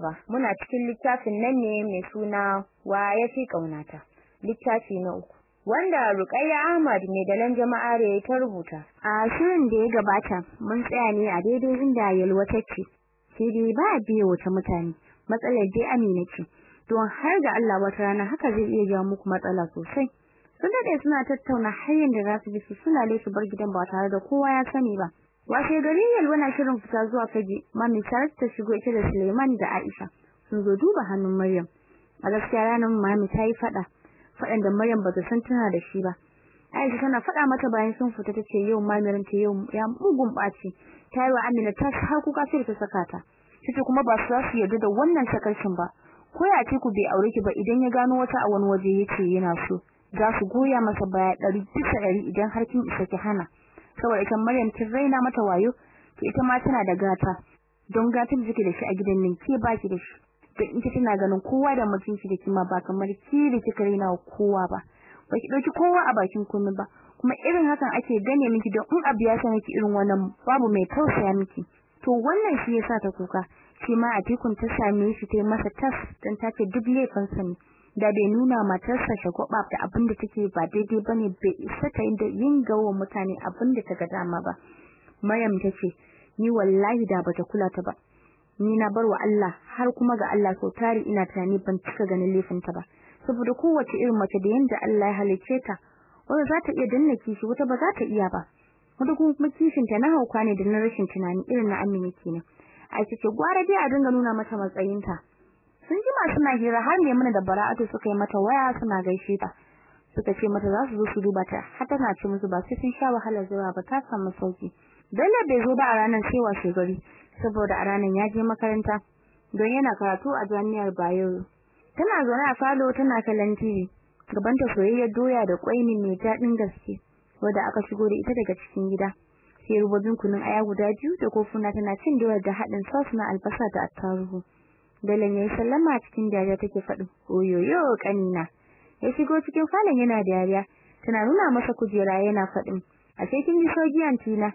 ba. Muna cikin littafin nan ne mai suna wa ya fi kaunata littafi na uku wanda Ruqayya Ahmad ne da lan jama'a da ta rubuta. A shirin da ya gabata mun tsaya ne a daidai inda Yalwa take sai dai ba biye wata mutane. Matsalar dai Amina ce. Don har ga Allah wata rana haka zai iya jawo muku matsala sosai. Sun daɗe suna tattauna hanyar da za su bi su sulale su bar gidan ba tare da kowa ya sani ba. Washe gari Yalwa na shirin fita zuwa fage mami Sarat ta shigo ita da Suleiman da Aisha. Sun zo duba hannun Maryam. A gaskiya ranar mami ta yi fada fadan da Maryam bata san tana da shi ba. Aisha tana fada mata bayan sun fita tace yau mamirin ta yau ya mugun ɓaci ta yi wa Amina ta har kuka sai ta saka ta. Tace kuma ba su su yarda da wannan sakarcin ba. Ko ya ce ku bai aure ki ba idan ya gano wata a wani waje ya ce yana so za su goya masa baya ɗari bisa ɗari idan har kin isa ki hana. Saboda ita Maryam kin raina mata wayo to ita ma tana da gata. Don gatar jiki da shi a gidan nan ke baki da shi. Don ita tana ganin kowa da mutunci da kima ba kamar ki da kika raina kowa ba. Baki ɗauki kowa a bakin komai ba. Kuma irin hakan ake gane miki don in abu ya sa miki irin wannan babu mai tausaya miki. To wannan shi yasa ta kuka. Shi ma a tikun ta same shi ta masa tas dan ta ce duk laifinsa ne. Da bai nuna matarsa shagwaba da abin da take ba daidai ba ne bai isa ta yin gawo mutane abin da ta ga dama ba. Maryam tace ni wallahi da bata kula ta ba. Ni na barwa Allah har kuma ga Allah so tari ina tunani ban cika ganin laifinta ba. Saboda kowace irin mace da yanda Allah ya halice ta wanda za ta iya danna kishi wata ba za ta iya ba. Wanda kuma kishin ta na hauka ne da na rashin tunani irin na Amina kenan. A ce gwara dai a dinga nuna mata matsayinta. Sun jima suna hira har Maimuna da Bara'atu suka yi mata waya suna gaishe ta. Suka ce mata za su zo su duba ta har tana ce musu ba sai sun sha wahalar zuwa ba ta samu sauƙi Bello bai zo ba a ranar sai washe saboda a ranar ya je makaranta don yana karatu a jami'ar Bayero. Tana zaune a falo tana kallon TV gabanta soyayyar doya da kwai ne mai daɗin gaske wanda aka shigo da ita daga cikin gida. Sai rubutun kunun aya guda biyu da kofuna tana cin doyar da haɗin sauce na albasa da attaruhu. Dalan yayi sallama cikin dariya take faɗi oyoyo kanina ya shigo cikin falon yana dariya tana nuna masa kujera yana faɗin a sai kin ji sojiyan tina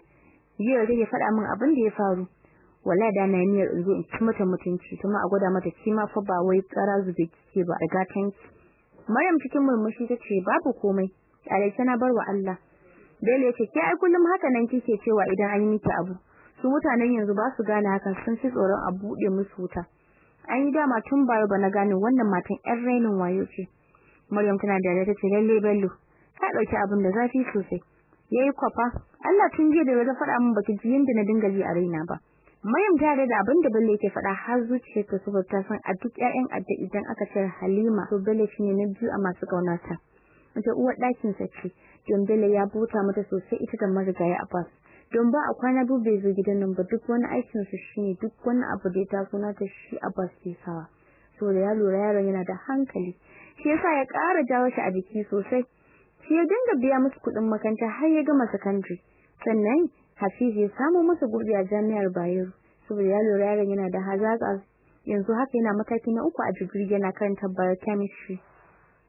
jiya take faɗa min abin da ya faru. Wallahi da na niyyar in zo in ci mata mutunci kuma a gwada mata kima fa ba wai tsara zube kike ba a gatanki Maryam cikin murmushi tace babu komai. Alaisa na barwa Allah. Dole ya ce ke ai kullum haka nan kike cewa idan an yi miki abu? Su mutanen yanzu ba su gane hakan sun ci tsoron a buɗe musu wuta. An yi dama tun bayo ba na gane wannan matan ƴan rainin wayo ce. Maryam tana da ta ce lalle bello ka ɗauki abin da zafi sosai. Yayi kwafa Allah tun jiya da ya faɗa min baki ji yanda na dinga ji a raina ba. Maryam ta da abin da Bello yake faɗa har zuciyarta saboda ta san a duk ƴaƴan adda idan aka ce Halima to Bello shine na biyu a masu kaunata ita uwar ɗakin sa ce don Bello ya buta mata sosai ita da marigaya Abbas. Don ba a kwana biyu bai zo gidan nan ba duk wani aikin su shine duk wani abu da ya taso na ta shi Abbas ke sawa. Saboda ya lura yaron yana da hankali. Shi yasa ya ƙara jawo shi a jiki sosai. Shi ya dinga biya musu kuɗin makaranta har ya gama secondary. Sannan Hafiz ya samu masa gurbi a jami'ar Bayero. Saboda ya lura yaron yana da hazaka yanzu haka yana mataki na uku a digiri yana karanta biochemistry.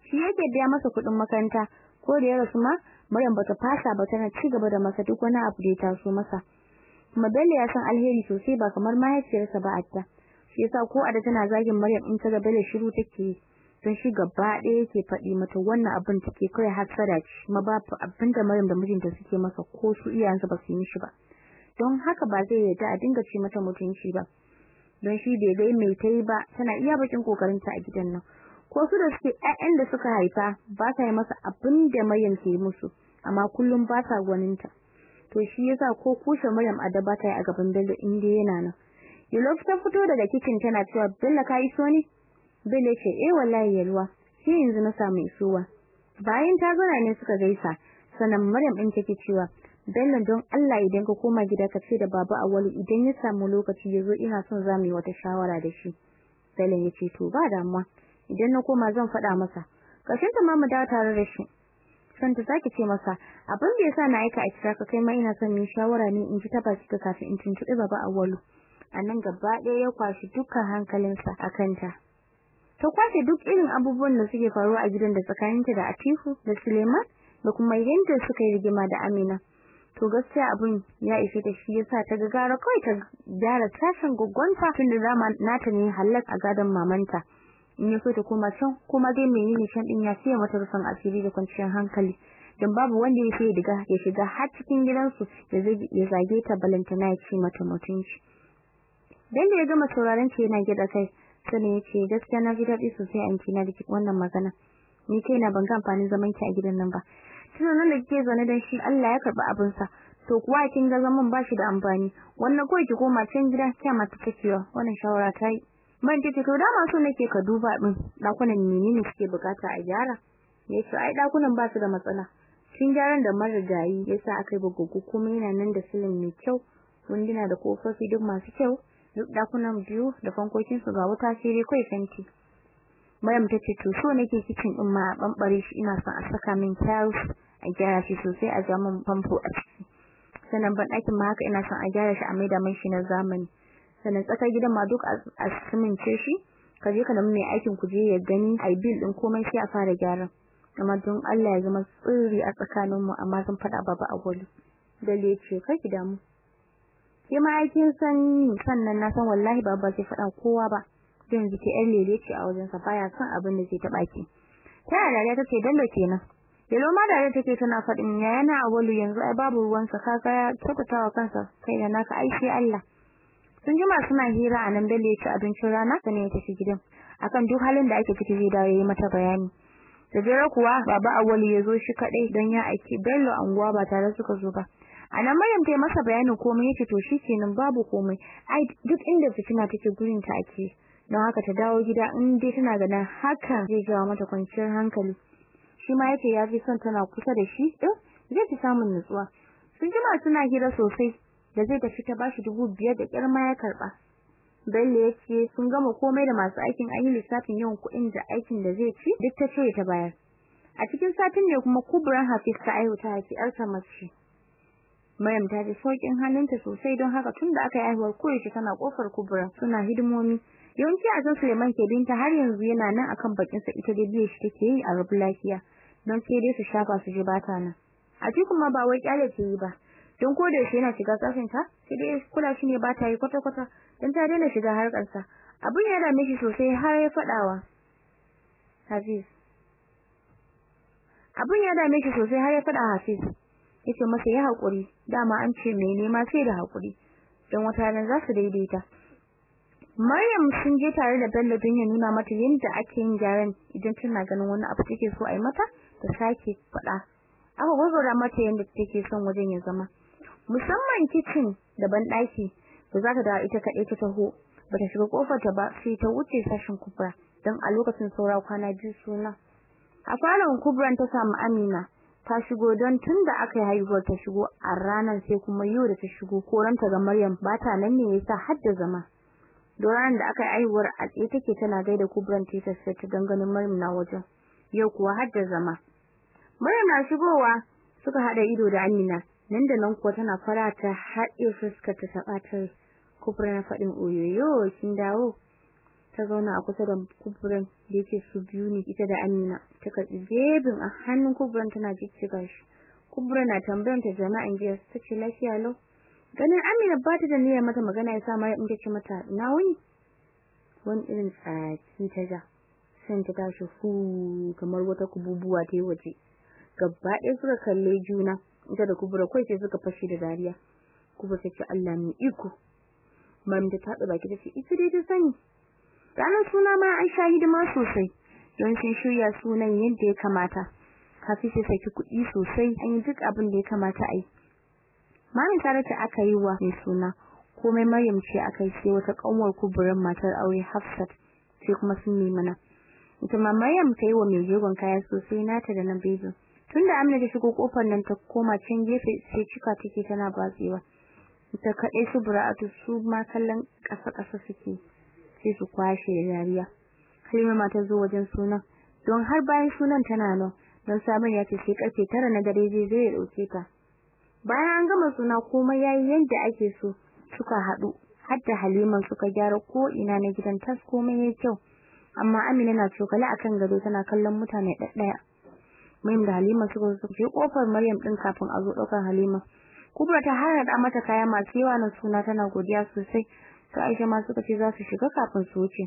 Shi yake biya masa kuɗin makaranta. Ko da ya rasu ma Maryam bata fasa ba tana ci gaba da masa duk wani abu da ya taso masa. Kuma Bello ya san alheri sosai ba kamar mahaifiyarsa ba Adda. Shi yasa ko Adda tana zagin Maryam in ta ga Bello shiru take don shi gaba ɗaya yake faɗi mata wannan abin take kai hasada ce. Kuma babu abin da Maryam da mijinta suke masa ko su iyayensa ba su yi mishi ba. Don haka ba zai yarda a dinga ce mata mutunci ba. Don shi bai ga mai tayi ba tana iya bakin kokarinta a gidan nan. Ko su da suke ƴaƴan da suka haifa ba sa yi masa abin da Maryam ke musu amma kullum ba sa gwaninta. To shi yasa ko kushe Maryam a ba ta yi a gaban Bello in dai yana nan. Yalof ta fito daga kitchen tana cewa Bello ka iso ne Bello ce eh wallahi yalwa. Sai yanzu na samu isuwa bayan ta gana ne suka gaisa sannan Maryam din take cewa Bello don Allah idan ka koma gida ka ce da baba Awalu idan ya samu lokaci ya zo ina son za mu yi wata shawara da shi. Bello ya ce to ba damuwa. Idan na koma zan faɗa masa. Kashin ta mama da tare da shi. San ta sake ce masa abin da yasa na aika a kira ka kai ma ina son mu shawara ne in ji ta baki ka kafin in tuntuɓi baba Awalu a nan gaba ɗaya ya kwashi dukkan hankalinsa a kanta. Ta ƙwace duk irin abubuwan da suke faruwa a gidan da tsakaninta da Atiku da Suleiman da kuma yadda suka yi rigima da Amina. To gaskiya abin ya ishe ta shi yasa ta ga gara kawai ta gyara tashin guggunta tun da zama nata ne halak a gadon mamanta. In ya so ta koma can kuma dai menene can din ya siya mata rufin asiri da kwanciyar hankali. Dan babu wanda ya sai diga ya shiga har cikin gidansu ya zage ta balantana ya ci mata mutunci. Dan da ya gama sauraron ta yana gida kai sai ya ce gaskiya na ji daɗi sosai kina da wannan magana. Ni kaina ban ga amfanin zaman ki a gidan nan ba. Tunanin da kike zane dan shi Allah ya karɓa abin sa to kuwa kin ga zaman ba shi da amfani. Wannan kawai ki koma can gida kiya mata takewa wannan shawara ta yi. Man tace to dama so nake ka duba din dakunan menene suke buƙata a gyara. Yace ai dakunan ba su da matsala. Kin gyaran da marigayi yasa akai bugugu kuma yana nan da silin mai kyau wunduna da kofofi duk masu kyau duk dakunan biyu da fankokin su ga wuta sai dai kai fenti. Maryam tace to so nake kitchen din ma bambare shi ina son a saka min tiles a gyara shi sosai a ja min famfo a ciki. Sannan ban ɗakin ma haka ina son a gyara shi a maida mai shi na zamani. Sannan tsakar gidan ma duk a simince shi. Ka je ka nemi mai aikin ku je ya gani ai bill din komai sai a fara gyaran. Amma don Allah ya zama tsiri a tsakanin mu amma zan faɗa baba a goli dale ce kai ki damu. Ke ma aikin san sannan na san wallahi baba zai faɗa kowa ba. Dan jike yar lele ce a wajen sa baya son abin da zai taɓa ki. Ta yaya ta ce dan da kenan. Yalo ma da take tana faɗin ya yana awalu yanzu ai babu ruwan sa kaga ya kyautatawa kansa kai da naka ai sai Allah. Sun jima suna hira a nan Bello ya ci abincin rana sannan ya tafi gidan. Akan duk halin da ake ciki zai dawo yayi mata bayani. Da dare kuwa baba Awalu ya zo shi kadai don ya aiki Bello anguwa ba tare suka zo ba. Anan Maryam ta yi masa bayanin komai ya ce to shikenan babu komai. Ai duk inda fitina take gurin ta ake. Don haka ta dawo gida in dai tana ganin hakan zai jawo mata kwanciyar hankali. Shi ma ya ce ya fi son tana kusa da shi din zai fi samun nutsuwa. Sun jima suna hira sosai. Da zai tafi ta bashi dubu biyar da kirma ya karɓa Bello ya ce sun gama komai da masu aikin an yi lissafin yawan kuɗin da aikin da zai ci duk ta ce ta bayar. A cikin satin ne kuma kuburan Hafiz ta aihu ta haifi ƴarsa mace. Maryam ta ji sauƙin hannunta sosai don haka tun da aka yi haihuwar koyaushe tana ƙofar kuburan suna hidimomi. Yawanci a san Suleiman ke binta har yanzu yana nan akan bakinsa ita dai biye shi take yi a rabu lafiya don sai dai su shafa su ji bata nan. A ci kuma ba wai ƙyale ta yi ba. Don ko da yaushe yana shiga kafinta sai dai kula shi ne ba ta yi kwata-kwata dan ta daina shiga harkarsa. Abun ya dame shi sosai har ya fadawa Hafiz. Abun ya dame shi sosai har ya fada Hafiz. Yace masa ya haƙuri dama an ce mai nema sai da haƙuri dan wata ran za su daidaita. Maryam sun je tare da Bello don ya nuna mata yadda ake yin gyaran idan tana ganin wani abu take so a yi mata ta sake fada aka gogora mata yadda take son wajen ya zama. Musamman kitchen da banɗaki da za ta da ita kaɗai ta taho ba ta shiga ƙofar ta ba sai ta wuce sashin kubra don a lokacin saura kwana biyu suna. A falon kubran ta samu amina ta shigo don tun da aka haihuwar ta shigo a ranar sai kuma yau da ta shigo koranta ga maryam ba ta nan ne yasa har da zama. Doran da aka yi haihuwar a tsaye take tana gaida kubran ta ta danganin maryam na wajen yau kuwa har da zama. Maryam na shigowa suka hada ido da amina nan da nan kuwa tana fara ta haɗe fuskar ta taɓatar kubura na faɗin oyoyo kin dawo? Ta zauna a kusa da kuburan da yake su biyu ne ita da Amina. Ta karɓi bebin a hannun kuburan tana jijjiga shi. Kubura na tambayar ta jama'an jiya ta ce lafiya lau? Ganin Amina ba ta da niyyar mata magana ya sa Maryam ta ce mata ina wuni? Wani irin tsaki ta ja sai ta tashi hu kamar wata kububuwa ta yi waje. Gaba ɗaya suka kalle juna. Ita da kubura kai sai suka fashe da dariya. Kubura ta ce Allah mai iko. Mam ta taɓa baki ta ce ita dai ta sani. Ranar suna ma an sha hidima sosai don sun shirya sunan yadda ya kamata. Kafi sai saki kuɗi sosai an yi duk abin da ya kamata a yi. Mamin tare ta aka yi wa mai suna komai maryam ce aka yi sai wata ƙanwar kuburan matar aure hafsat sai kuma sun nemi mana ita ma maryam ta yi wa mai jegon kaya sosai nata da na bejin tunda Amina ta shigo ƙofar nan ta koma can gefe sai cika take tana batsewa. Ita kadai su Bura'atu su ma kallon kasa kasa suke sai su kwashe da dariya. Halima ma ta zo wajen sunan don har bayan sunan tana nan don sabon ya ce sai ƙarfe tara na dare zai zo ya ɗauke ta. Bayan an gama suna komai yayi yadda ake so suka haɗu har da Halima suka gyara ko ina na gidan tas komai yayi kyau. Amma Amina na cokali akan gado tana kallon mutane ɗaɗɗaya. Maryam da Halima suka zo je ƙofar Maryam din kafin a zo ɗaukar Halima. Kubra ta harada mata kaya masu yawa na suna tana godiya sosai. Su Aisha ma suka ce za su shiga kafin su wuce.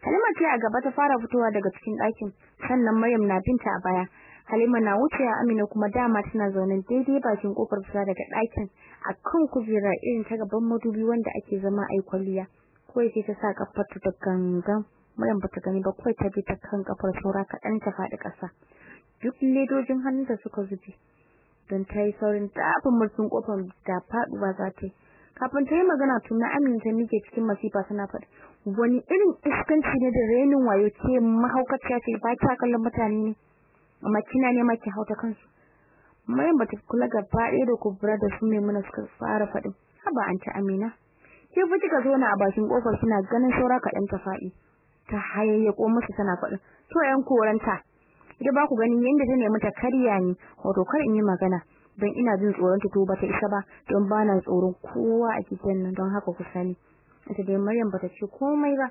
Halima ce a gaba ta fara fitowa daga cikin ɗakin sannan Maryam na binta a baya. Halima na wucewa Amina kuma dama tana zaune daidai bakin ƙofar fita daga ɗakin a kan kujera irin ta gaban madubi wanda ake zama ai kwalliya. Kawai sai ta sa kafar ta gangan. Maryam bata gani ba kawai ta bi ta kan kafar saura kaɗan ta faɗi ƙasa. Duk ledojin hannunta suka zube. Don ta yi saurin tafin murfin ƙofar da faɗuwa za ta yi. Kafin ta yi magana tun na Amina ta mike cikin masifa tana faɗi wani irin iskanci ne da renin wayo ce mahaukaciya ce ba ta kallon mutane ne. Amma kina ne maki hauta kansu. Maryam bata kula gaba ɗaya da kubura da su mai muna suka fara faɗin. Haba an ta Amina ke fa kika zo na a bakin ƙofar kina ganin saura kaɗan ta faɗi. Ta hayayyako musu tana faɗin to yan koranta idan ba ku ganin yanda ta nemi ta karya ni wato kar in yi magana. Don ina jin tsoron ta to bata isa ba don bana tsoron kowa a cikin nan don haka ku sani. Ita dai Maryam bata ce komai ba.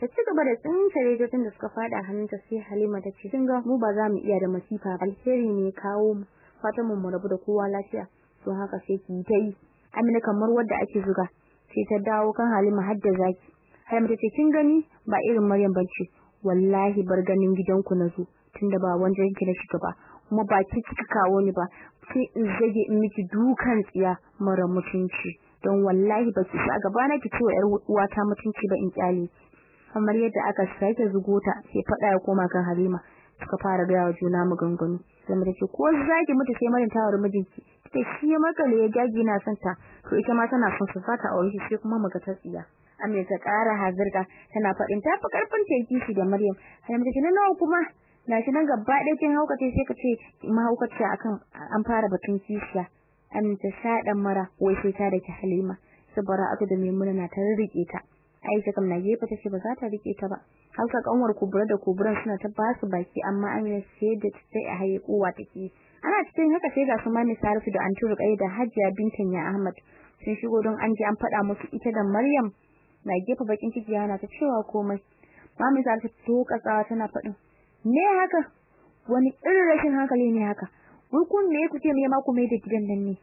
Ta ci gaba da tsinta rediyon da suka fada hannunta sai Halima ta ce kinga mu ba za mu iya da masifa alheri ne kawo mu. Fatan mu mu rabu da kowa lafiya. Don haka sai ki ta yi. Amina kamar wadda ake zuga. Sai ta dawo kan Halima har da zaki. Halima ta ce kin gani ba irin Maryam bace wallahi bar ganin gidanku na zo. Tunda ba wajen ki na shiga ba kuma ba ki kika kawo ni ba sai in zage in miki dukan tsiya mara mutunci. Don wallahi ba ki sa gaba na ki cewa yar uwata mutunci ba in ƙyale kamar yadda aka sake zugota sai fada ya koma kan Halima suka fara wa juna maganganu. Sai ta ce ko zaki mutu sai marin tawar mijinki? Ta shi ya makale ya gagi na son ta. To ita ma tana son su fata aure shi sai kuma maga ta tsiya. Amina ta ƙara hazirka tana faɗin ta fi ƙarfin teki shi da Maryam. Halima ta ce na nawa kuma? Gashi nan gaba ɗaya kin haukace sai ka ce mahaukaci akan an fara batun kishiya. An ta mara wai sai ta dake Halima sabara aka da Maimuna na ta riƙe ta. Aisha kam na gefe ta ce ba za ta riƙe ta ba. Haka kanwar kubura da kuburan suna ta ba su baki amma Amina sai da sai a haye kowa take ana cikin haka sai ga su Mami Sarifu da Antu Ruqayya da Hajiya bintan ya Ahmad sun shigo don an ji an faɗa musu ita da Maryam. Na gefe bakin ciki yana ta cewa komai. Mami Sarifu to katsawa tana faɗin me haka? Wani irin rashin hankali ne haka? Wai kun me kuke me ma ku mai da gidan nan ne?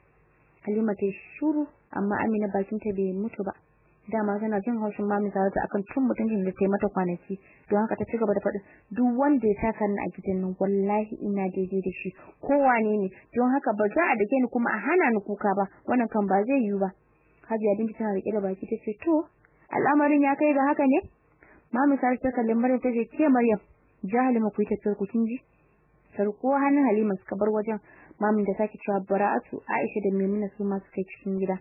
Halima ta shuru amma Amina bakin ta bai mutu ba. Dama tana jin haushin mami Saratu akan cin mutuncin da ta mata kwanaki. Don haka ta cigaba da faɗi duk wanda ya saka ni a gidan nan wallahi ina daidai da shi. Ko wane ne. Don haka ba za a dake ni kuma a hana ni kuka ba. Wannan kan ba zai yiwu ba. Hajiya Binta tana riƙe da baki ta ce to al'amarin ya kai ga haka ne? Mami Saratu ta kalli Maryam ta ce ke Maryam Halima ku yi tafiyar ku kin ji? Sarko hannun Halima suka bar wajen. Mamin da sake cewa Bara'atu Aisha da Maimuna su ma suka cikin gida.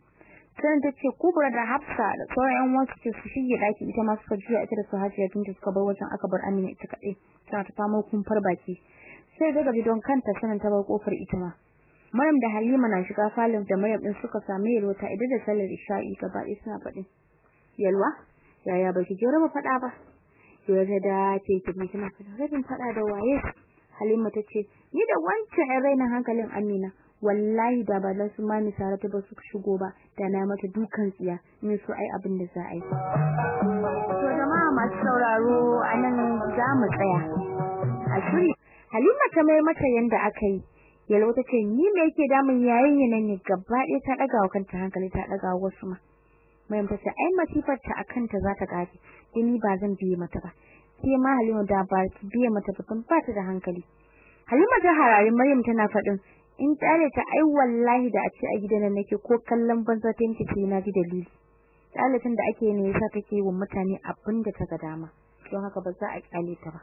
Sai ta ce Kubra da Hafsa da sauran yan wasu ce su shige daki ita ma suka juya ita da su Hajiya Binta suka bar wajen aka bar Amina ita kadai tana ta fama kumfar baki. Sai ga gabi don kanta sanin ta bar ƙofar ita ma. Maryam da Halima na shiga falon da Maryam din suka samu yalwa ta idan da sallar isha'i gaba ɗaya suna faɗin yalwa? Yaya baki je raba faɗa ba? Yau da ce ki kina rabin fada da waye? Halima tace ni da wancan ɗan rainin hankalin Amina wallahi da ba su mami Saratu ba su shigo ba da na mata dukan tsiya ni so ai abin da za a yi. To jama'a masu sauraro a nan za mu tsaya. A shiri. Halima ta mai mata yanda aka yi. Yalwa tace ni me yake damun yayin yanan ne gaba ɗaya ta daga wa kanta hankali ta daga wasu ma. Maryam ta ai masifar ta akan ta za ta kare ni ba zan biye mata ba. Sai ma Halima da ba ki biye mata ba ba ta da hankali. Halima ta harari Maryam tana faɗin in tsare ta ai wallahi da a ce a gidan nan nake ko kallon banza ta yanke ce na ji dalili. Tsalatin da ake ne yasa take wa mutane abin da ta ga dama don haka ba za a ƙyale ta ba.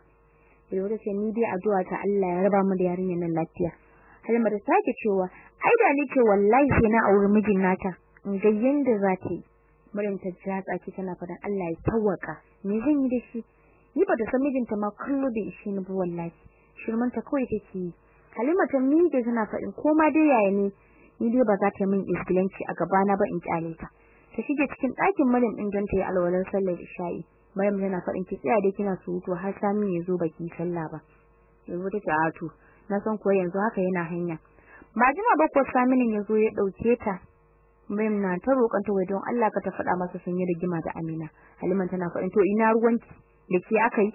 Yau ce ni dai addu'a ta Allah ya raba mu da yarinyar nan lafiya. Halima ta sake cewa ai da ni ce wallahi sai na auri mijin nata in ga yanda za ta yi. Maryam ta ja tsaki tana faɗin Allah ya tawaka me zan yi da shi? Ni ba ta san mijinta ma kallo da ishi ni ba wallahi. Shirman ta kawai take yi. Halima ta miƙe tana faɗin ko ma dai yaya ne? Ni dai ba za ta min isgilanci a gaba na ba in ƙyale ta. Ta shige cikin ɗakin Maryam din don ta yi alwalar sallar isha'i. Maryam tana faɗin ki tsaya dai kina surutu har sami ya zo baki sallah ba. Yanzu take a to na san ko yanzu haka yana hanya. Ba jima ba ko Saminin ya zo ya ɗauke ta. Maryam na ta roƙon ta wai don Allah ka ta faɗa masa sun yi rigima da Amina. Halima tana faɗin to ina ruwanki? Da ke aka yi?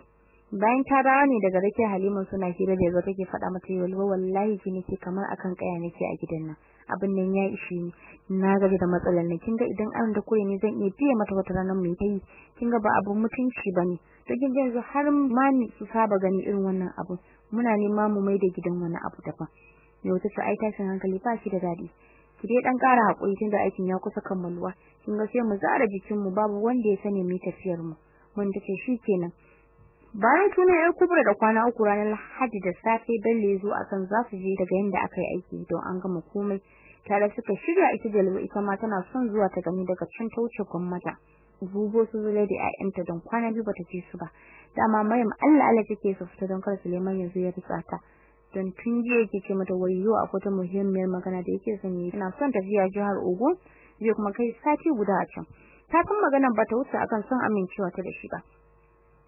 bayan ta dawo ne daga rake Halima suna hira da ya zo take faɗa mata yalwa wallahi ji nake kamar akan kaya nake a gidan nan. Abin nan ya ishe ni. Na gaji da matsalar nan. Kinga idan an da kure ne zan iya biye mata wata ranar mai tayi kinga ba abu mutunci ba ne to kin yanzu har ma ni su saba gani irin wannan abu muna nema mu mai da gidan wani abu daban. Yau ta ai tashin hankali ba shi da daɗi ki dai dan ƙara haƙuri tunda aikin ya kusa kammaluwa. Kinga sai mu zara jikin mu babu wanda ya sani mu tafiyar mu mun tace shikenan bayan tunan yar kubra da kwana uku ranar Lahadi da safe Bello ya zo akan za su je daga yanda aka yi aiki don an gama komai. Tare suka shirya ita Jalwa ita ma tana son zuwa ta gani daga can ta wuce gwamnata bubo su zule da ƴaƴanta don kwana biyu bata ce su ba. Dama Maryam Allah Allah take su fita don kar Suleiman ya zo ya ritsa ta. Don tun jiya yake ce mata wayo akwai ta muhimmiyar magana da yake son yi. Tana son tafiya jihar Ogun zai kuma kai sati guda a can. Ta san maganar bata wuce akan son amincewa ta da shi ba.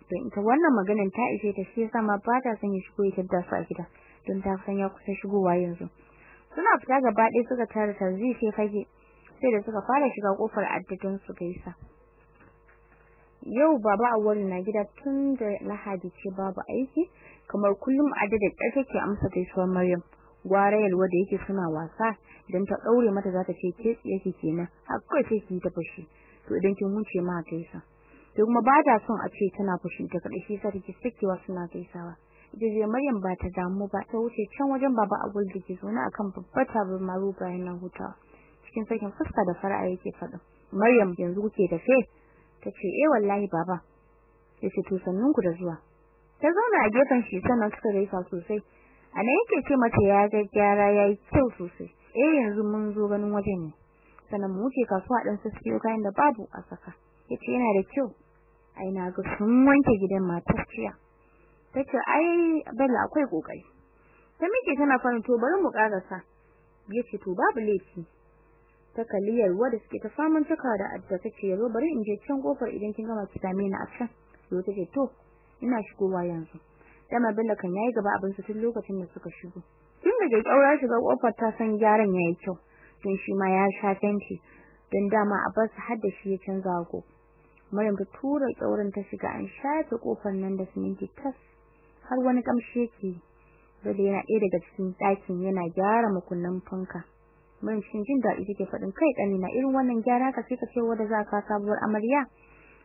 Don ita wannan maganar ta ishe ta shi yasa ma ba ta son ya shigo ya tada su a gida don ta san ya kusa shigowa yanzu. Suna fita gaba ɗaya suka tare tarzi sai fage sai da suka fara shiga ƙofar addadin su gaisa. Yau baba awwal na gida tun da lahadi ce babu aiki kamar kullum addada ƙar take amsa gaisuwar maryam. Gwara yalwa da yake suna wasa idan ta daure mata za ta ce ke yake kenan har kai sai ki ta fushi. To idan kin wuce ma gaisa. To kuma ba ta son a ce tana fushi ta kada shi sai take sakewa suna gaisawa. Ita je Maryam ba ta damu ba ta wuce can wajen baba Abul da ke zaune akan babbar tabar maru bayan nan hutawa. Cikin sakin fuska da fara'a yake faɗa Maryam yanzu kuke tafe? Tace eh wallahi baba. Yace to sannun ku da zuwa. Ta zauna a gefen shi sannan suka gaisa sosai. A yake ce mata ya ga gyara yayi kyau sosai. Eh yanzu mun zo ganin wajen ne. Sannan mu wuce kasuwa dan sassiyo kayan da babu a saka. Yace yana da kyau. Ai na ga sun wanke gidan matar ciya tace ai bella akwai ƙoƙari ta mike tana fara to bari mu karasa ya ce to babu laifi. Ta kalliyar wanda suke ta faman taka da adda tace yaro bari in je can ƙofar idan kin gama ki same ni a can. To tace to ina shigowa yanzu. Dama bella kan yayi gaba abin su tun lokacin da suka shigo. Tun da kaura shiga ƙofar ta san gyaran yayi kyau. Tun shi ma ya sha fenti. Dan dama a bar su har da shi ya canza ko Maryam ta tura kyaurin ta shiga an shafe ƙofar nan da siminti tas. Har wani kamshi yake da yana ɗaya daga cikin ɗakin yana gyara makunnan fanka. Maryam shin jin daɗi take faɗin kai ɗani na irin wannan gyara ka sai ka ce wanda za ka sabuwar amarya.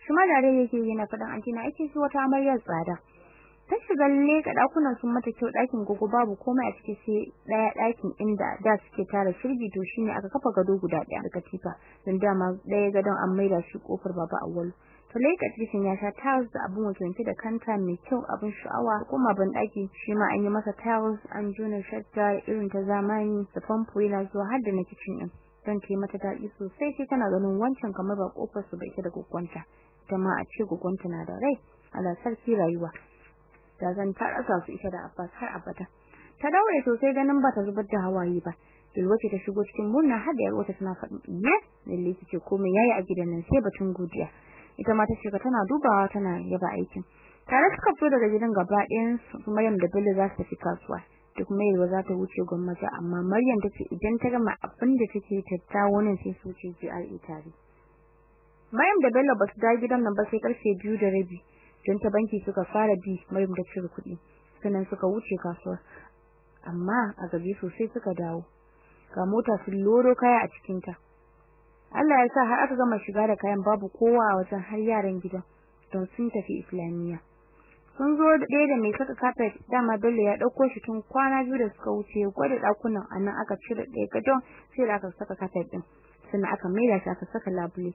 Shi ma dare yake yana faɗin anti na ake so wata amaryar tsada. Ta shiga leka dakunan sun mata kyau ɗakin gogo babu komai a ciki sai ɗaya ɗakin inda da suke tara shirgi to shine aka kafa gado guda ɗaya da katifa dan dama ɗaya gadon an maida shi ƙofar baba awwal to leka cikin ya sha tiles da abun wanke da kanta mai kyau abun sha'awa. Kuma ban daki shi ma an yi masa tiles an juna shadda irin ta zamani da famfo yana zuwa har da na kitchen din dan ta mata daɗi sosai sai tana ganin wancan kamar ba ƙofar su bai ta da gugunta ita ma a ce gugunta na da rai. Ala sarki rayuwa. Da zan ta rasa su ita da Abbas har abada. Ta daure sosai ganin ba ta zubar da hawaye ba. Dilwace ta shigo cikin murna har da yarwata tana faɗin iya lalle ce komai yayi a gidan nan sai batun godiya. Ita ma ta shiga tana dubawa tana yaba aikin. Tare suka fito daga gidan gaba ɗayan su Maryam da Bello za su tafi kasuwa. Duk mai yalwa za ta wuce gwamnati. Amma Maryam ta ce idan ta gama abin da take tattawo nan sai su ce GRA tare. Maryam da Bello ba su dawo gidan nan ba sai ƙarfe biyu da rabi don ta banki suka fara bi Maryam da cire kuɗi sannan suka wuce kasuwar amma a gabi sosai suka dawo. Ga mota sun loro kaya a cikin ta Allah ya sa har aka gama shiga da kayan babu kowa a wajen har yaran gidan don sun tafi islamiyya. Sun zo da ɗaya da mai saka carpet dama Bello ya ɗauko shi tun kwana biyu da suka wuce gwada ɗakunan a nan aka cire ɗaya gadon sai da aka saka carpet ɗin. Sannan aka maida shi aka saka labule.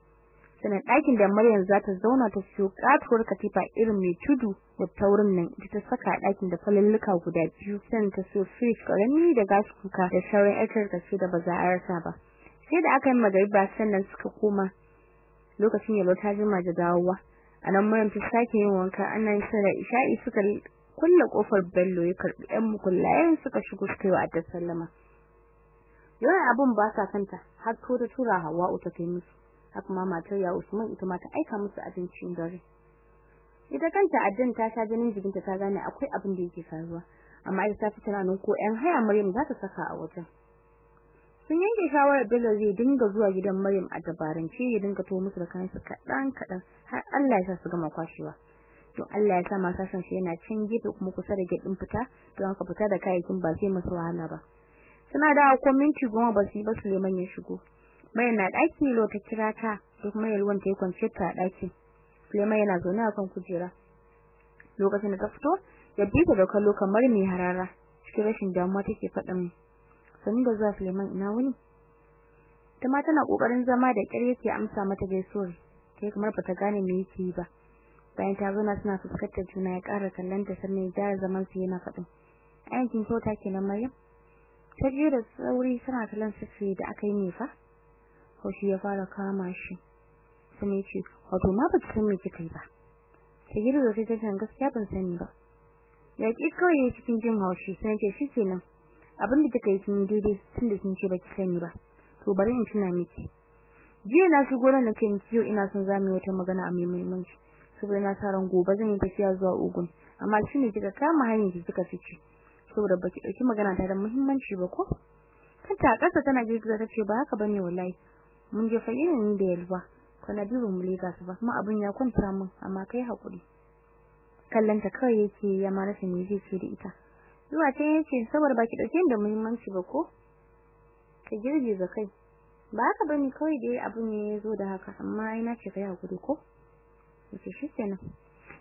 Sannan ɗakin da Maryam za ta zauna ta siyo katuwar katifa irin mai tudu da taurin nan ita ta saka a ɗakin da falalluka guda biyu. Sannan ta siyo fridge ƙarami da gas kuka da sauran ƴar tarkace da ba za a rasa ba. Sai da aka yi magariba sannan suka koma. Lokacin yalo ta jima da dawowa. A nan ta sake yin wanka annan da Isha'i suka kulle ƙofar Bello ya karɓi ɗan mukullayen suka shigo suka yi wa Adda sallama. Yawan abun ba sa kanta har to da tura Hawwa'u ta kai musu. Haka ma matar ya Usman ita ma ta aika musu abincin dare. Ita kanta addin ta sha ganin jikinta ta gane akwai abin da yake faruwa. Amma ita ta fi tunanin ko ƴan haya Maryam za ta saka a wajen. Sun yanke shawarar Bello zai dinga zuwa gidan Maryam a dabarance ya dinga to musu da kayan su kaɗan kaɗan har Allah ya sa su gama kwashewa. Don Allah ya sa ma sashen shi yana cin gefe kuma kusa da din fita don haka fita da kayayyakin ba sai musu wahala ba. Suna da ko minti goma ba su yi ba Suleiman ya shigo. Mai na daki lo ta kira ta duk mai yalwan ta yi kwance ta daki Suleiman yana zaune a kan kujera. Lokacin da ta fito ya bi ta da kallo kamar mai harara cikin rashin damuwa take faɗin sanin da zuwa Suleiman ina wuni? Ta ma tana ƙoƙarin zama da ƙyar yake amsa mata gaisuwar sai kamar bata gane me yake yi ba. Bayan ta zauna suna fuskantar juna ya ƙara kallon ta sannan ya gyara zaman su yana faɗin aikin kyauta kenan Maryam? Ta je da sauri tana kallon sirri da aka yi ne fa? Haushi ya fara kama shi. Sai ya ce wato ma ba ta san me kika yi ba. Ta gida da ta gaskiya ban sani ba. Ya ki kawai cikin jin haushi sai ce shikenan abin da kika yi kin daidai tunda kin ce baki sani ba. To bari in tuna miki. Jiya na shigo nan nake miki yau ina son za mu wata magana a mai muhimmanci. Saboda na sa ran gobe zan yi tafiya zuwa Ogun. Amma shine kika kama hanyar ki kika fice. Saboda baki ɗauki magana ta da muhimmanci ba ko? Kanta kasa tana girgiza ta ce ba haka ba ne wallahi. Mun je fayyana ni da yalwa. Kana biyu mu leka su ba. Kuma abin ya kwanta min amma kai haƙuri kallon ta kawai yake ya ma rasa me zai ce da ita. Zuwa ta ya ce saboda baki ɗauke da muhimmanci ba ko? Ka girgiza kai. Ba haka ba ne kawai dai abu ne ya zo da haka amma ai na ce kai haƙuri ko? Yace shikenan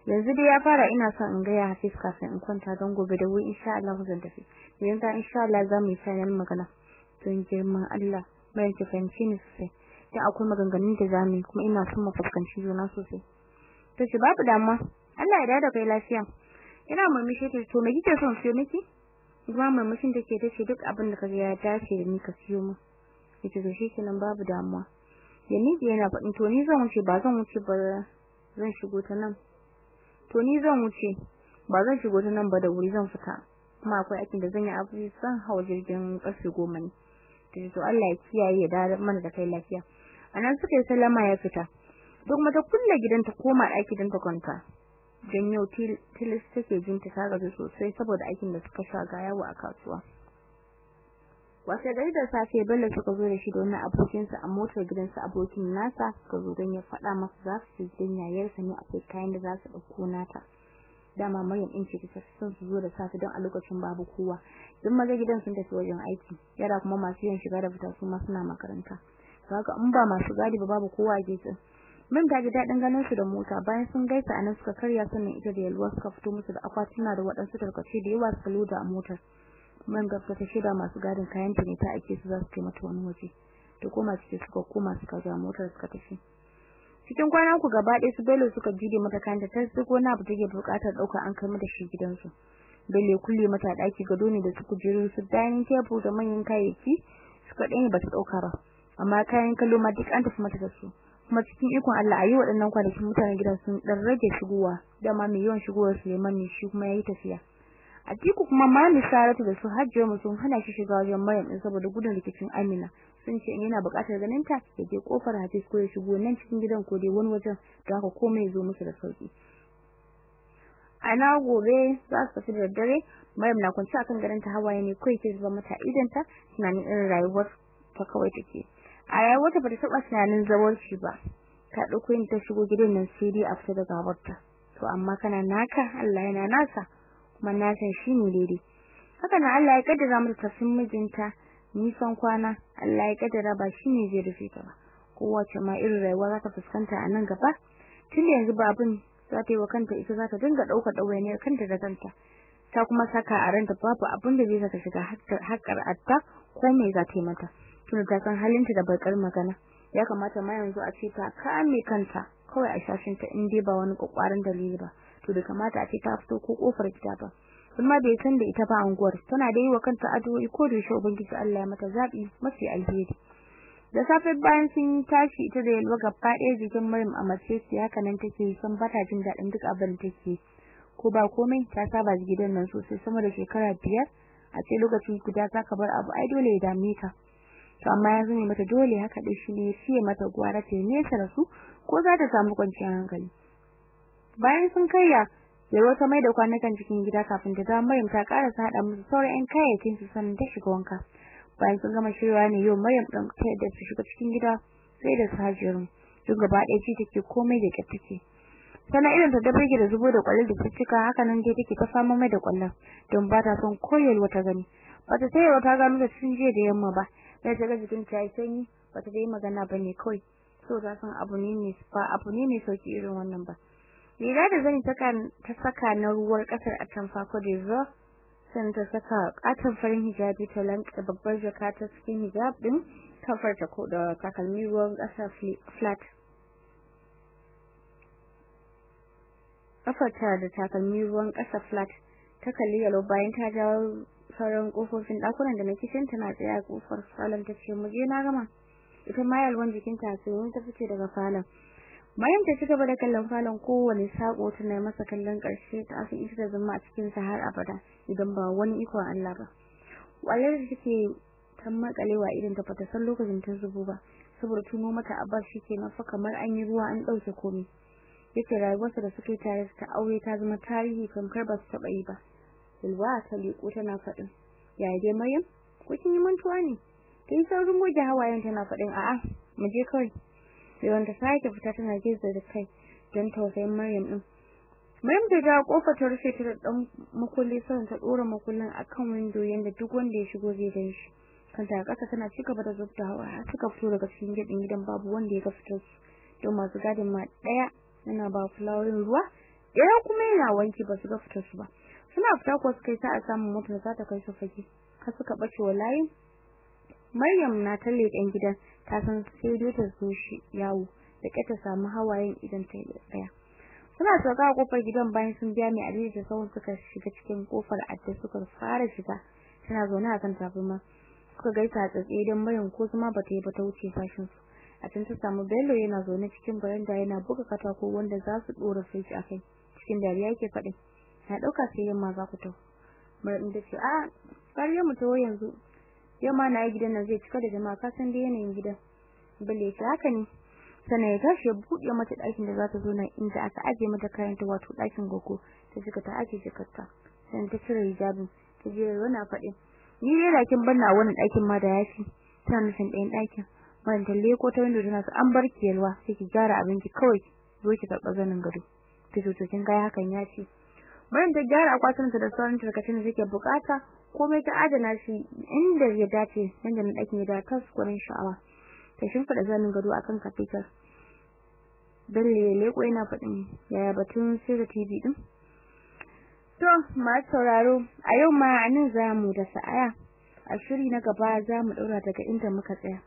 yanzu dai ya fara ina son in ga ya Hafiz kafin in kwanta don gobe da wuri insha Allah zan tafi. Yanzu insha Allah za mu yi sanin magana. Don girman Allah mai ki fahimci ni sosai. Dan akwai maganganun da za mu yi kuma ina son mu fuskanci juna sosai. To shi babu damuwa. Allah ya dada kai lafiya. Ina murmushi ta to me kike son siyo miki? Kuma murmushin take tace duk abin da kaga ya dace da ni ka siyo mu ya ce to shikenan babu damuwa. Ya miji yana faɗin to ni zan wuce ba zan wuce ba zan shigo ta nan. To ni zan wuce ba zan shigo ta nan ba da wuri zan fita. Kuma akwai aikin da zan yi abu san hawa jirgin ƙarfe goma ne. To Allah ya kiyaye ya dare mana da kai lafiya. Anan suka yi sallama ya fita. Duk mata kulle gidanta koma ɗaki don ta kwanta. Dan yau tilis take jin ta gaji sosai saboda aikin da suka sha ga yawo a kasuwa Wasu gari da safe Bello suka zo da shi da wani abokinsa a motar gidansa abokin nasa suka zo don ya faɗa masa za su je yayarsa ne akwai kayan da za su ɗauko nata. Dama Maryam ɗin ce ta su zo da safe don a lokacin babu kowa. Duk maza gidan sun tafi wajen aiki, yara kuma masu yin shiga da fita su ma suna makaranta. Kaga in ba masu gadi ba babu kowa gidan. Mun ta daɗin ganin su da mota. Bayan sun gaisa a nan suka karya sannan ita da yalwa suka fito musu da akwatuna da waɗansu tarkace da yawa suka loda a motar. man gaba ta shida masu gadin kayan ta ne ta ake su za su kai mata wani waje. To koma ce suka koma suka ja motar suka tafi. Cikin kwana ku gaba ɗaya su Bello suka jide mata kayan ta sai ko na abu take buƙatar ɗauka an kai mata shi gidansu. Bello kulle mata ɗaki gado ne da su kujeru su dining table da manyan kayayyaki suka ɗaya ba su ɗauka ba. Amma kayan kallo ma duk an tafi mata da su. Kuma cikin ikon Allah ayi waɗannan kwanakin mutanen gidan sun dan rage shigowa dama mai yawan shigowar Suleiman ne shi kuma yayi tafiya Atiku kuma Mami Saratu da su Hajjiya mu sun hana shi shiga wajen Maryam din saboda gudun rikicin Amina. Sun ce yana buƙatar ganin ta je ƙofar Hafiz ko ya shigo nan cikin gidan ko dai wani wajen don haka komai zo musu da sauƙi. Ana gobe za su tafi da dare Maryam na kwance akan garin ta hawaye ne kai ke zuba mata idan ta tunanin irin rayuwar ta kawai take. A rayuwar ta bata taɓa tunanin zawarci ba. Ta ɗauko yin ta shigo gidan nan sai dai a fita daga gabarta. To amma kana naka Allah yana nasa. kuma na san shi ne daidai haka na Allah ya kaddara mata tafin mijinta nisan kwana Allah ya kaddara ba shi ne zai rufe ta ba kowace ma irin rayuwa za ta fuskanta a nan gaba tun yanzu ba abin za ta yi wa kanta ita za ta dinga ɗaukar ɗawainiyar kanta da kanta ta kuma saka a ranta babu abin da zai saka shiga haƙƙar atta ko me za ta yi mata tun ta san halinta da bakar magana. Ya kamata ma yanzu a ce ta kame kanta kawai a shashinta in dai ba wani kokwarin dalili ba. To da kamata a ce ta fito ko ƙofar gida ba. Kuma bai san da ita ba anguwar tana da yi wa kanta addu'o'i ko da shi ubangiji Allah ya mata zabi mafi alheri. Da safe bayan sun tashi ita da yalwa gaba ɗaya jikin Maryam a mace ce haka nan take san bata jin daɗin duk abin da take ko ba komai ta saba gidan nan sosai sama da shekara biyar. A ce lokaci guda za ka bar abu ai dole ya dame ka to amma yanzu ne mata dole haka dai shi ne siye mata gwara ta nesa da su ko za ta samu kwanciyar hankali bayan sun kaiya Yaro ta mai da kwanukan cikin gida kafin ta dawo Maryam ta karasa hada musu sauran ƴan kayayyakin su sannan ta shiga wanka. Bayan sun gama shirya ne yau Maryam ɗin ta yadda su shiga cikin gida sai da su Hajiru. Duk gaba ɗaya ce take komai da kyar take. irin ta dabirge da zubo da ƙwallon da cika haka nan dai take ta fama mai da ƙwallon don ba ta son koyel wata gani bata sai wata gano da sun je da yamma ba sai ta ga jikin ta yi sanyi bata dai magana ba ne kawai. So ta san abu ne mai ba abu ne mai sauƙi irin wannan ba. Riga da zani ta ta saka na ruwar ƙasar atamfa ko da zo san ta saka katon farin hijabi ta lanka babbar jaka ta cikin hijab din kafarta ko da takalmi ruwan kasa flat. Kafarta da takalmi ruwan kasa flat. Ta kalli yalo bayan ta jawo sauran kofofin dakunan da na kishin tana tsaya ƙofar salon ta ce mu je na gama. Ita ma yalwan jikin ta sai ta fice daga falon. Bayan ta ci gaba da kallon falon kowane sako tana masa kallon ƙarshe ta asin ita da zama a cikin sa har abada idan ba wani iko Allah ba. Wallar da take ta makalewa idan ta fata san lokacin ta zubo ba saboda tuno mata abbas shikenan fa kamar an yi ruwa an ɗauke komai. Yace rayuwarsa da suke tare ta aure ta zama tarihi kamar ba su taba yi ba. Silwa ta liko tana faɗin yaya dai Maryam? Ko kin yi mantuwa ne? Kin saurin goge hawayen tana faɗin a'a mu je kawai. Sai wanda sake fita tana gizo da kai don tausayin Maryam din Maryam ta jawo ƙofar ta rufe ta da dan makulli sai ta dora makullin akan window yanda duk wanda ya shigo zai gan shi. Kanta a ƙasa tana cigaba da zubta hawa har suka fito daga cikin gidan gidan babu wanda ya ga fitar don masu gadin ma ɗaya yana ba fulawoyin ruwa ɗaya kuma yana wanki ba su ga fitar su ba. Suna fita ko suka yi sa'a samun motar za ta kai su fage. Har suka bace wallahi Maryam na talle ɗan gidan. Ta san sai dai ta zo shi yawo. Da ke samu hawayen idan ta yi ɗaya suna sauka ƙofar gidan bayan sun biya mai adadi da sauran suka shiga cikin ƙofar adda suka fara shiga. Tana zaune a kan tabarma suka gaisa a tsatsaye don Maryam ko zuma bata yi ba ta wuce fashin a can ta samu Bello yana zaune cikin baranda yana buga katako wanda za su dora sai a kai. Cikin dariya yake faɗin. Na ɗauka sai yamma za ku tafi Maryam ta ce a kariya mu tawo yanzu. Yamma na yi gidan nan zai cika da jama'a. Ka san da yanayin gidan. Bello ya haka ne. Sannan ya tashi ya buɗe mata ɗakin da za ta zo na inda aka aje mata kayan ta wato ɗakin gogo ta shiga ta aje jakarta. Sannan ta cire hijabin. Ta je yana faɗin ni dai lakin banna wani ɗakin ma da yafi. Tana nufin ɗayan ɗakin. Ban talle ko ta window tana an bar kiyalwa sai ki gyara abinki kawai. Zo ki karɓa zanin gado. Ta to kin ga hakan ya ce. Bayan ta gyara akwatin ta da sauran tarkacin da take buƙata komai ta adana shi inda ya dace yanda na ɗakin ya dace gurin sha'awa. Ta shimfiɗa zanin gado akan katikar Bello leko yana faɗin yaya batun sirri TV din To, masu sauraro, a yau ma a nan za mu da sa'aya, a shiri na gaba za mu ɗaura daga inda muka tsaya.